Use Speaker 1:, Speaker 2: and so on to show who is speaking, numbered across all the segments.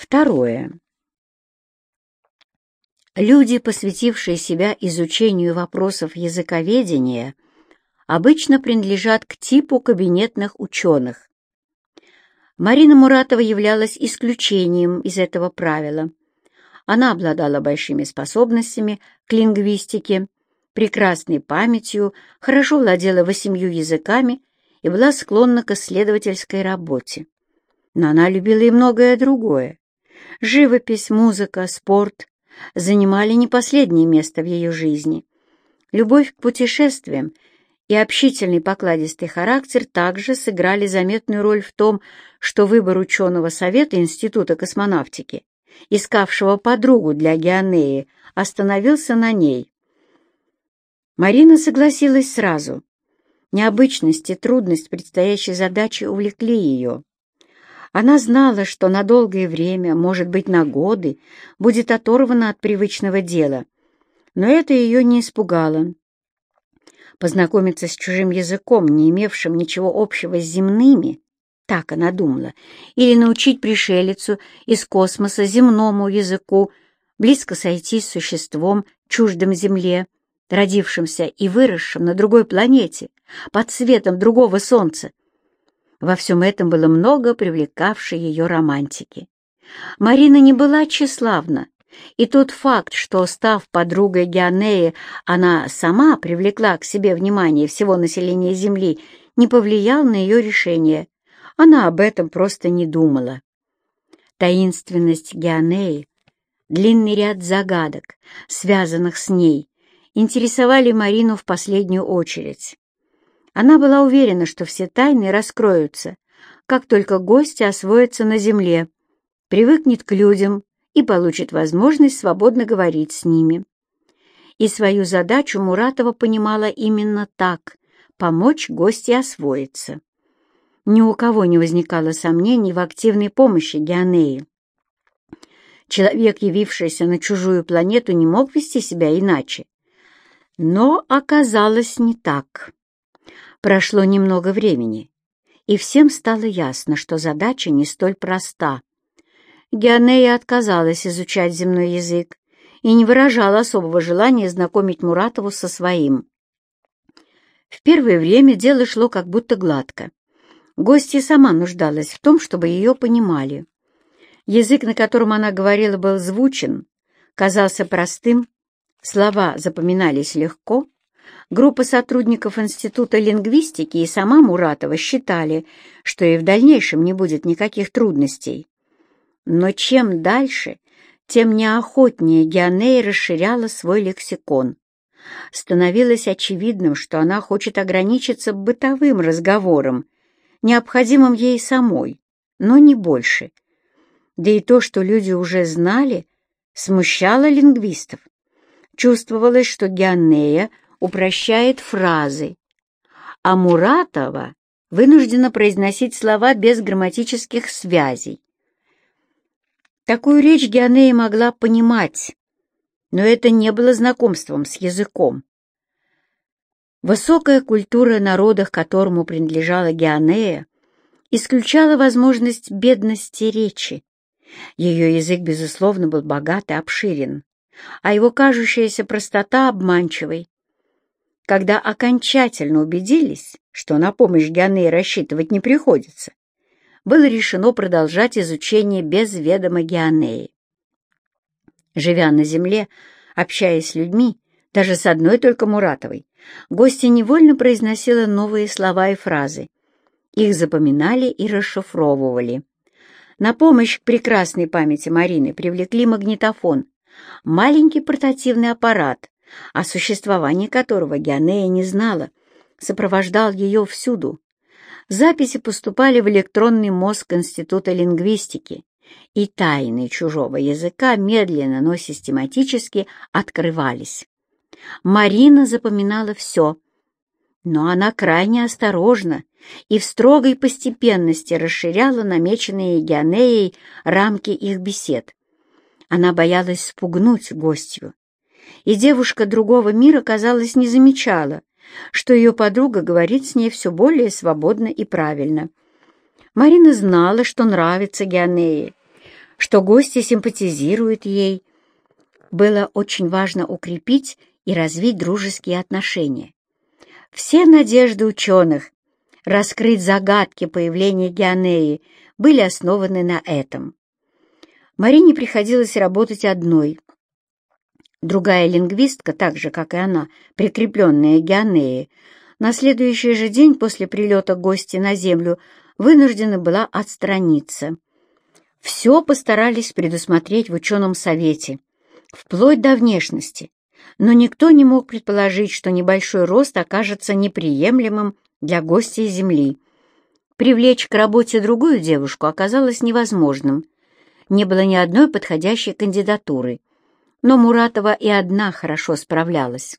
Speaker 1: Второе. Люди, посвятившие себя изучению вопросов языковедения, обычно принадлежат к типу кабинетных ученых. Марина Муратова являлась исключением из этого правила. Она обладала большими способностями к лингвистике, прекрасной памятью, хорошо владела восемью языками и была склонна к исследовательской работе. Но она любила и многое другое. Живопись, музыка, спорт занимали не последнее место в ее жизни. Любовь к путешествиям и общительный покладистый характер также сыграли заметную роль в том, что выбор ученого совета Института космонавтики, искавшего подругу для Геонеи, остановился на ней. Марина согласилась сразу. Необычность и трудность предстоящей задачи увлекли ее. Она знала, что на долгое время, может быть, на годы, будет оторвана от привычного дела, но это ее не испугало. Познакомиться с чужим языком, не имевшим ничего общего с земными, так она думала, или научить пришелицу из космоса земному языку, близко сойти с существом, чуждым Земле, родившимся и выросшим на другой планете, под светом другого солнца, во всем этом было много привлекавшей ее романтики. Марина не была тщеславна, и тот факт, что, став подругой Геонеи, она сама привлекла к себе внимание всего населения Земли, не повлиял на ее решение. Она об этом просто не думала. Таинственность Геонеи, длинный ряд загадок, связанных с ней, интересовали Марину в последнюю очередь. Она была уверена, что все тайны раскроются, как только гости освоятся на земле, привыкнет к людям и получит возможность свободно говорить с ними. И свою задачу Муратова понимала именно так — помочь гости освоиться. Ни у кого не возникало сомнений в активной помощи Геонеи. Человек, явившийся на чужую планету, не мог вести себя иначе. Но оказалось не так. Прошло немного времени, и всем стало ясно, что задача не столь проста. Геонея отказалась изучать земной язык и не выражала особого желания знакомить Муратову со своим. В первое время дело шло как будто гладко. Гостья сама нуждалась в том, чтобы ее понимали. Язык, на котором она говорила, был звучен, казался простым, слова запоминались легко, Группа сотрудников Института лингвистики и сама Муратова считали, что и в дальнейшем не будет никаких трудностей. Но чем дальше, тем неохотнее Геонея расширяла свой лексикон. Становилось очевидным, что она хочет ограничиться бытовым разговором, необходимым ей самой, но не больше. Да и то, что люди уже знали, смущало лингвистов. Чувствовалось, что Геонея упрощает фразы, а Муратова вынуждена произносить слова без грамматических связей. Такую речь Геонея могла понимать, но это не было знакомством с языком. Высокая культура народа, к которому принадлежала Геонея, исключала возможность бедности речи. Ее язык, безусловно, был богат и обширен, а его кажущаяся простота обманчивой. Когда окончательно убедились, что на помощь Геонеи рассчитывать не приходится, было решено продолжать изучение без ведома Геонеи. Живя на земле, общаясь с людьми, даже с одной только Муратовой, гости невольно произносила новые слова и фразы. Их запоминали и расшифровывали. На помощь к прекрасной памяти Марины привлекли магнитофон, маленький портативный аппарат, о существовании которого Геонея не знала, сопровождал ее всюду. Записи поступали в электронный мозг Института лингвистики, и тайны чужого языка медленно, но систематически открывались. Марина запоминала все, но она крайне осторожно и в строгой постепенности расширяла намеченные Геонеей рамки их бесед. Она боялась спугнуть гостью, и девушка другого мира, казалось, не замечала, что ее подруга говорит с ней все более свободно и правильно. Марина знала, что нравится Геонее, что гости симпатизируют ей. Было очень важно укрепить и развить дружеские отношения. Все надежды ученых раскрыть загадки появления Геонеи были основаны на этом. Марине приходилось работать одной. Другая лингвистка, так же, как и она, прикрепленная к Геонее, на следующий же день после прилета гости на Землю вынуждена была отстраниться. Все постарались предусмотреть в ученом совете, вплоть до внешности, но никто не мог предположить, что небольшой рост окажется неприемлемым для гостей Земли. Привлечь к работе другую девушку оказалось невозможным. Не было ни одной подходящей кандидатуры, но Муратова и одна хорошо справлялась.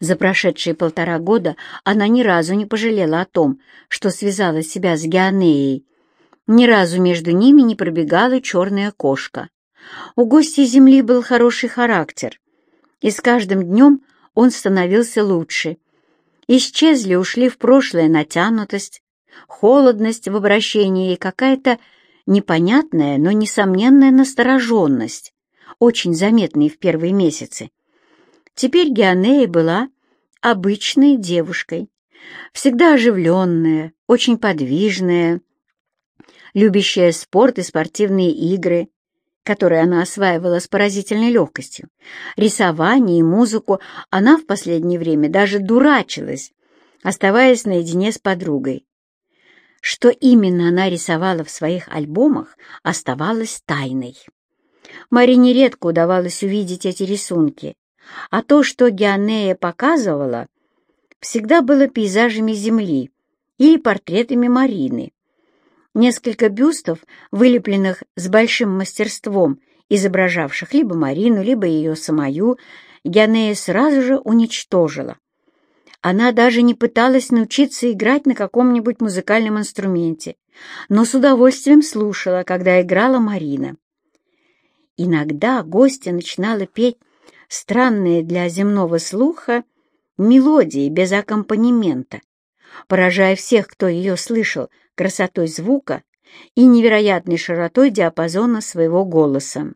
Speaker 1: За прошедшие полтора года она ни разу не пожалела о том, что связала себя с Геонеей. Ни разу между ними не пробегала черная кошка. У гостей Земли был хороший характер, и с каждым днем он становился лучше. Исчезли, ушли в прошлое натянутость, холодность в обращении и какая-то непонятная, но несомненная настороженность, очень заметные в первые месяцы. Теперь Геонея была обычной девушкой, всегда оживленная, очень подвижная, любящая спорт и спортивные игры, которые она осваивала с поразительной легкостью. Рисование и музыку она в последнее время даже дурачилась, оставаясь наедине с подругой. Что именно она рисовала в своих альбомах, оставалось тайной. Марине редко удавалось увидеть эти рисунки, а то, что Геонея показывала, всегда было пейзажами земли или портретами Марины. Несколько бюстов, вылепленных с большим мастерством, изображавших либо Марину, либо ее самую, Геонея сразу же уничтожила. Она даже не пыталась научиться играть на каком-нибудь музыкальном инструменте, но с удовольствием слушала, когда играла Марина. Иногда гостья начинала петь странные для земного слуха мелодии без аккомпанемента, поражая всех, кто ее слышал, красотой звука и невероятной широтой диапазона своего голоса.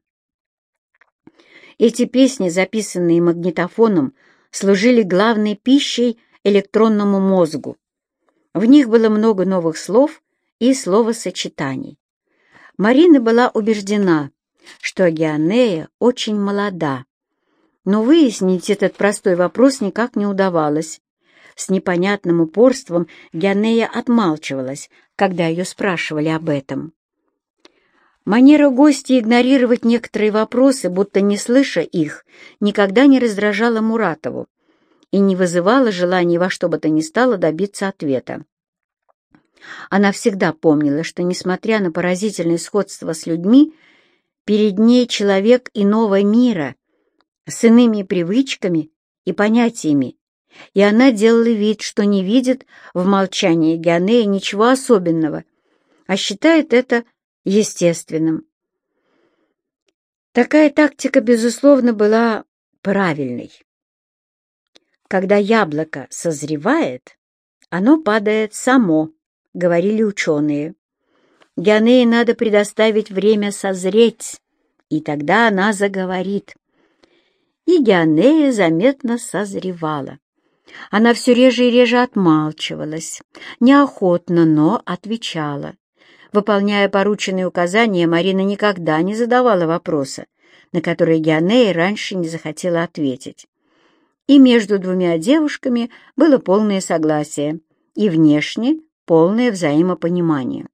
Speaker 1: Эти песни, записанные магнитофоном, служили главной пищей электронному мозгу. В них было много новых слов и словосочетаний. Марина была убеждена, что Геонея очень молода, но выяснить этот простой вопрос никак не удавалось. С непонятным упорством Геонея отмалчивалась, когда ее спрашивали об этом. Манера гостя игнорировать некоторые вопросы, будто не слыша их, никогда не раздражала Муратову и не вызывала желания во что бы то ни стало добиться ответа. Она всегда помнила, что, несмотря на поразительное сходство с людьми, перед ней человек иного мира, с иными привычками и понятиями, и она делала вид, что не видит в молчании Геонея ничего особенного, а считает это естественным. Такая тактика, безусловно, была правильной. Когда яблоко созревает, оно падает само, говорили ученые. Геонее надо предоставить время созреть, и тогда она заговорит. И Геонея заметно созревала. Она все реже и реже отмалчивалась, неохотно, но отвечала. Выполняя порученные указания, Марина никогда не задавала вопроса, на которые Геонея раньше не захотела ответить. И между двумя девушками было полное согласие, и внешне полное взаимопонимание.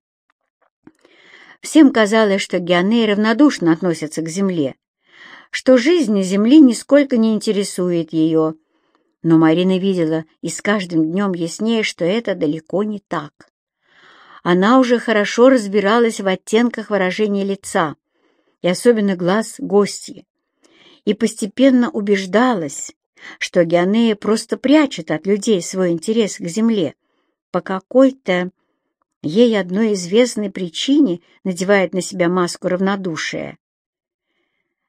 Speaker 1: Всем казалось, что Геонея равнодушно относится к Земле, что жизнь Земли нисколько не интересует ее, но Марина видела и с каждым днем яснее, что это далеко не так. Она уже хорошо разбиралась в оттенках выражения лица и особенно глаз гостьи, и постепенно убеждалась, что Геонея просто прячет от людей свой интерес к земле по какой-то ей одной известной причине надевает на себя маску равнодушия.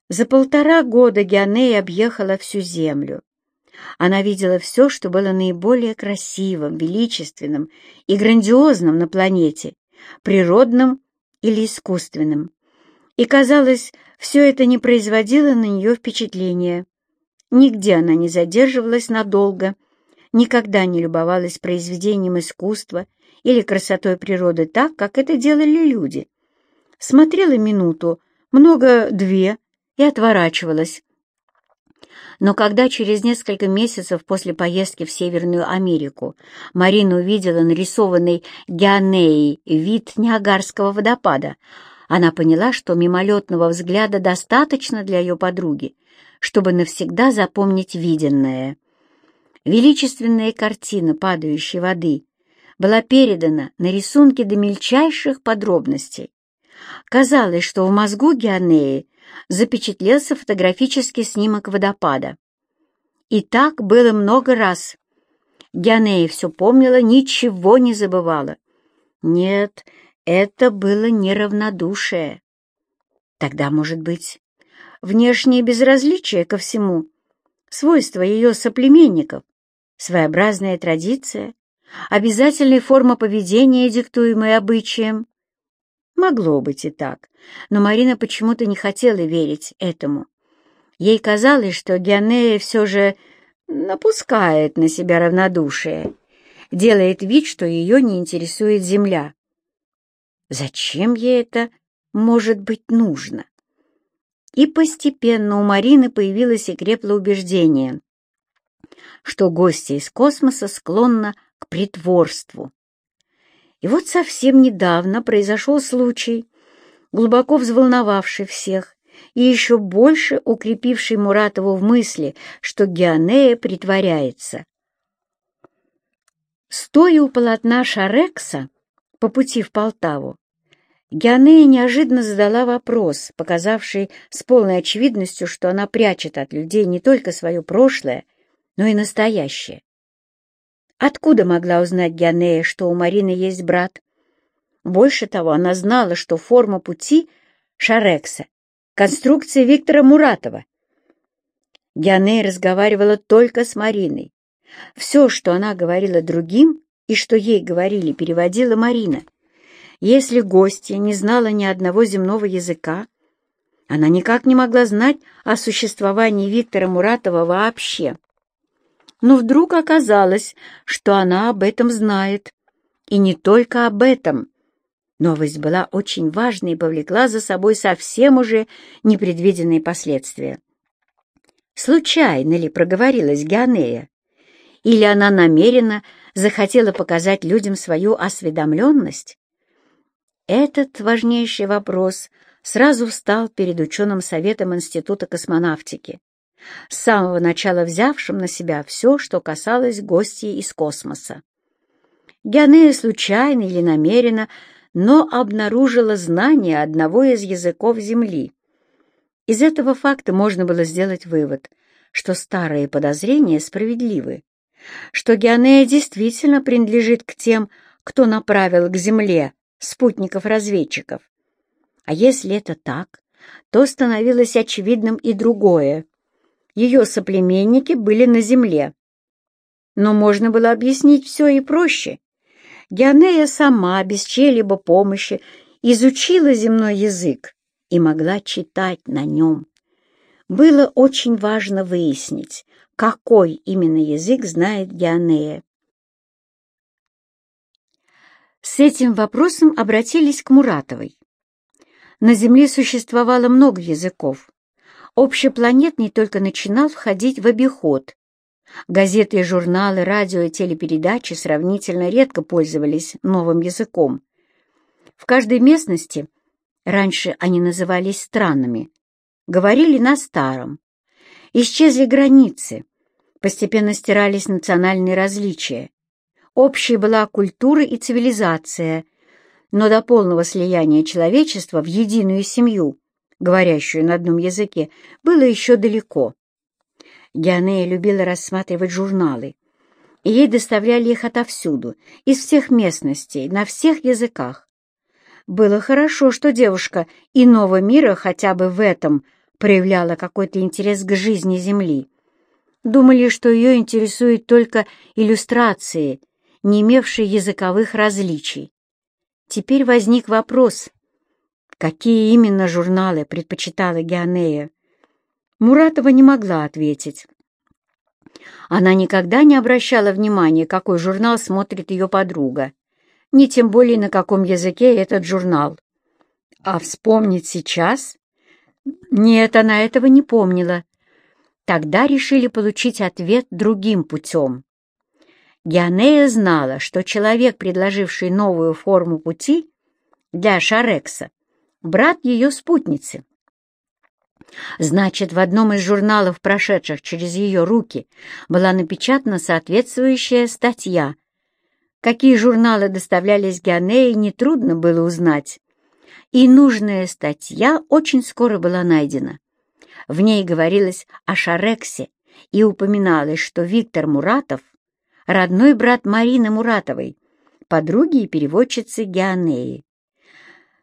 Speaker 1: За полтора года Геонея объехала всю землю, она видела все, что было наиболее красивым, величественным и грандиозным на планете, природным или искусственным. И, казалось, все это не производило на нее впечатления. Нигде она не задерживалась надолго, никогда не любовалась произведением искусства или красотой природы так, как это делали люди. Смотрела минуту, много-две, и отворачивалась. Но когда через несколько месяцев после поездки в Северную Америку Марина увидела нарисованный Геонеей вид Ниагарского водопада, она поняла, что мимолетного взгляда достаточно для ее подруги, чтобы навсегда запомнить виденное. Величественная картина падающей воды была передана на рисунке до мельчайших подробностей. Казалось, что в мозгу Геонеи запечатлелся фотографический снимок водопада. И так было много раз. Геонея все помнила, ничего не забывала. Нет, это было неравнодушие. Тогда, может быть, внешнее безразличие ко всему, свойство ее соплеменников, своеобразная традиция, обязательная форма поведения, диктуемая обычаем. Могло быть и так, но Марина почему-то не хотела верить этому. Ей казалось, что Геонея все же напускает на себя равнодушие, делает вид, что ее не интересует земля. Зачем ей это может быть нужно? И постепенно у Марины появилось и крепло убеждение, что гости из космоса склонны к притворству. И вот совсем недавно произошел случай, глубоко взволновавший всех и еще больше укрепивший Муратову в мысли, что Геонея притворяется. Стоя у полотна Шарекса, по пути в Полтаву, Геонея неожиданно задала вопрос, показавший с полной очевидностью, что она прячет от людей не только свое прошлое, но и настоящее. Откуда могла узнать Геонея, что у Марины есть брат? Больше того, она знала, что форма пути Шарекса — конструкция Виктора Муратова. Геонея разговаривала только с Мариной. Все, что она говорила другим, и что ей говорили, переводила Марина. Если гостья не знала ни одного земного языка, она никак не могла знать о существовании Виктора Муратова вообще. Но вдруг оказалось, что она об этом знает. И не только об этом. Новость была очень важной и повлекла за собой совсем уже непредвиденные последствия. Случайно ли проговорилась Геонея? Или она намеренно захотела показать людям свою осведомленность? Этот важнейший вопрос сразу встал перед ученым советом Института космонавтики, с самого начала взявшим на себя все, что касалось гостей из космоса. Геонея случайно или намеренно, но обнаружила знание одного из языков Земли. Из этого факта можно было сделать вывод, что старые подозрения справедливы что Геонея действительно принадлежит к тем, кто направил к Земле спутников-разведчиков. А если это так, то становилось очевидным и другое. Ее соплеменники были на Земле. Но можно было объяснить все и проще. Геонея сама, без чьей-либо помощи, изучила земной язык и могла читать на нем. Было очень важно выяснить, какой именно язык знает Геонея. С этим вопросом обратились к Муратовой. На Земле существовало много языков. Общепланетный только начинал входить в обиход. Газеты и журналы, радио и телепередачи сравнительно редко пользовались новым языком. В каждой местности, раньше они назывались странами, говорили на старом, Исчезли границы, постепенно стирались национальные различия. Общей была культура и цивилизация, но до полного слияния человечества в единую семью, говорящую на одном языке, было еще далеко. Геонея любила рассматривать журналы, и ей доставляли их отовсюду, из всех местностей, на всех языках. Было хорошо, что девушка иного мира хотя бы в этом – проявляла какой-то интерес к жизни Земли. Думали, что ее интересуют только иллюстрации, не имевшие языковых различий. Теперь возник вопрос, Какие именно журналы предпочитала Геонея? Муратова не могла ответить. Она никогда не обращала внимания, какой журнал смотрит ее подруга, ни тем более на каком языке этот журнал. А вспомнить сейчас? Нет, она этого не помнила. Тогда решили получить ответ другим путем. Геонея знала, что человек, предложивший новую форму пути для Шарекса, брат ее спутницы. Значит, в одном из журналов, прошедших через ее руки, была напечатана соответствующая статья. Какие журналы доставлялись Геонее, нетрудно было узнать. И нужная статья очень скоро была найдена. В ней говорилось о Шарексе и упоминалось, что Виктор Муратов — родной брат Марины Муратовой, подруги и переводчицы Геонеи.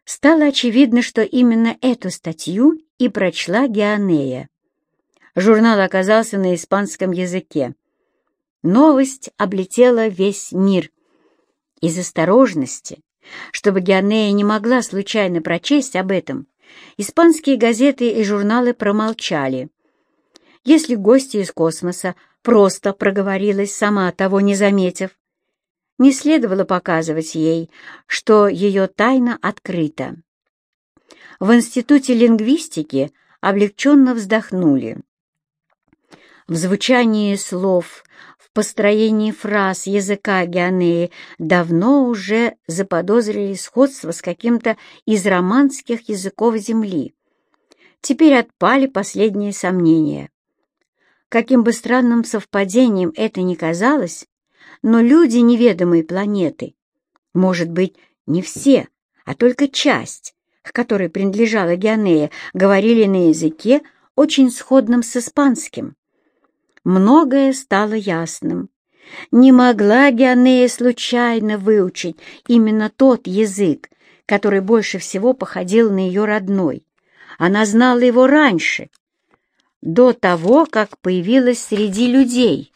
Speaker 1: Стало очевидно, что именно эту статью и прочла Геонея. Журнал оказался на испанском языке. Новость облетела весь мир. Из осторожности, чтобы Геонея не могла случайно прочесть об этом, испанские газеты и журналы промолчали. Если гостья из космоса просто проговорилась, сама того не заметив, не следовало показывать ей, что ее тайна открыта. В Институте лингвистики облегченно вздохнули. В звучании слов, в построении фраз языка Геонеи давно уже заподозрили сходство с каким-то из романских языков Земли. Теперь отпали последние сомнения. Каким бы странным совпадением это ни казалось, но люди неведомой планеты, может быть, не все, а только часть, к которой принадлежала Геонея, говорили на языке, очень сходном с испанским. Многое стало ясным. Не могла Геонея случайно выучить именно тот язык, который больше всего походил на ее родной. Она знала его раньше, до того, как появилась среди людей.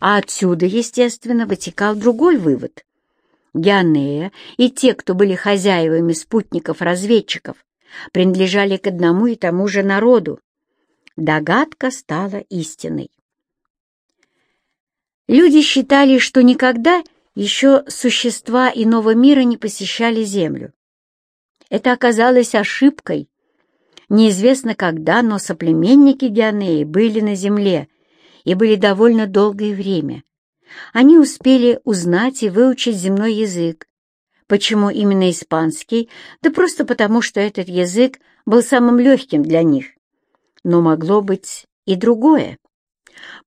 Speaker 1: А отсюда, естественно, вытекал другой вывод. Геонея и те, кто были хозяевами спутников-разведчиков, принадлежали к одному и тому же народу. Догадка стала истиной. Люди считали, что никогда еще существа иного мира не посещали Землю. Это оказалось ошибкой. Неизвестно когда, но соплеменники Геонеи были на Земле и были довольно долгое время. Они успели узнать и выучить земной язык. Почему именно испанский? Да просто потому, что этот язык был самым легким для них. Но могло быть и другое.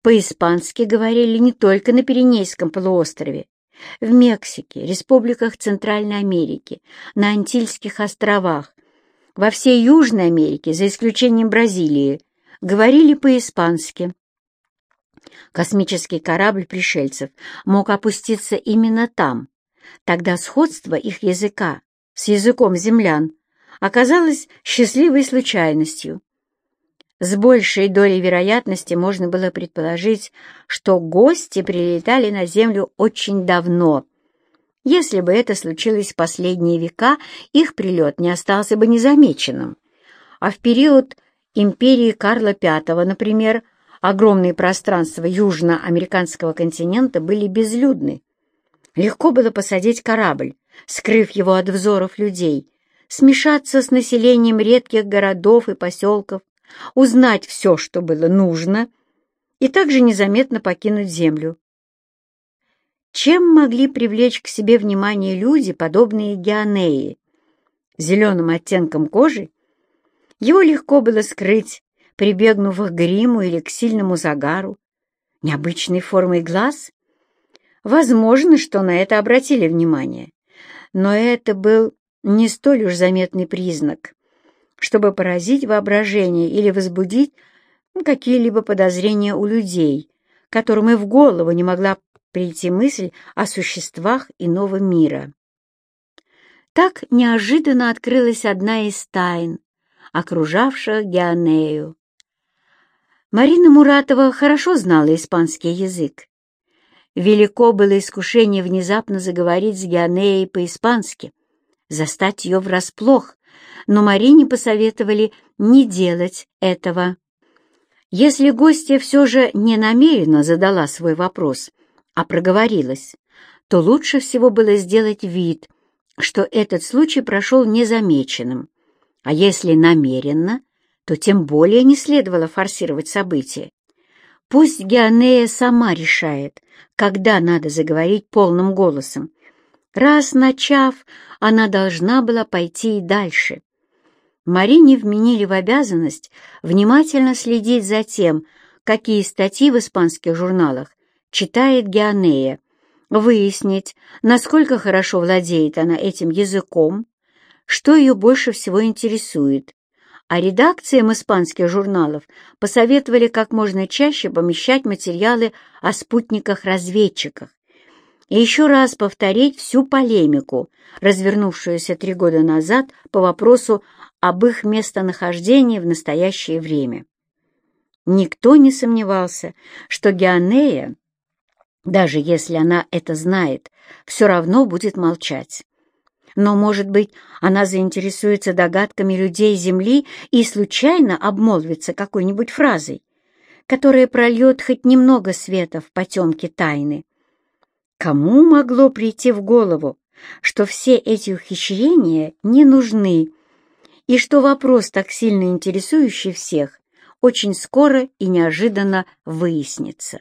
Speaker 1: По-испански говорили не только на Пиренейском полуострове, в Мексике, республиках Центральной Америки, на Антильских островах, во всей Южной Америке, за исключением Бразилии, говорили по-испански. Космический корабль пришельцев мог опуститься именно там. Тогда сходство их языка с языком землян оказалось счастливой случайностью. С большей долей вероятности можно было предположить, что гости прилетали на Землю очень давно. Если бы это случилось в последние века, их прилет не остался бы незамеченным. А в период империи Карла V, например, огромные пространства южноамериканского континента были безлюдны. Легко было посадить корабль, скрыв его от взоров людей, смешаться с населением редких городов и поселков, узнать все, что было нужно, и также незаметно покинуть Землю. Чем могли привлечь к себе внимание люди, подобные Геонеи? Зеленым оттенком кожи? Его легко было скрыть, прибегнув к гриму или к сильному загару. Необычной формой глаз? Возможно, что на это обратили внимание, но это был не столь уж заметный признак чтобы поразить воображение или возбудить какие-либо подозрения у людей, которым и в голову не могла прийти мысль о существах иного мира. Так неожиданно открылась одна из тайн, окружавших Геонею. Марина Муратова хорошо знала испанский язык. Велико было искушение внезапно заговорить с Геонеей по-испански, застать ее врасплох, но Марине посоветовали не делать этого. Если гостья все же не намеренно задала свой вопрос, а проговорилась, то лучше всего было сделать вид, что этот случай прошел незамеченным. А если намеренно, то тем более не следовало форсировать события. Пусть Геонея сама решает, когда надо заговорить полным голосом. Раз начав, она должна была пойти и дальше. Марине вменили в обязанность внимательно следить за тем, какие статьи в испанских журналах читает Геонея, выяснить, насколько хорошо владеет она этим языком, что ее больше всего интересует, а редакциям испанских журналов посоветовали как можно чаще помещать материалы о спутниках-разведчиках и еще раз повторить всю полемику, развернувшуюся три года назад по вопросу об их местонахождении в настоящее время. Никто не сомневался, что Геонея, даже если она это знает, все равно будет молчать. Но, может быть, она заинтересуется догадками людей Земли и случайно обмолвится какой-нибудь фразой, которая прольет хоть немного света в потемке тайны. Кому могло прийти в голову, что все эти ухищрения не нужны, и что вопрос, так сильно интересующий всех, очень скоро и неожиданно выяснится?